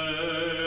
Amen.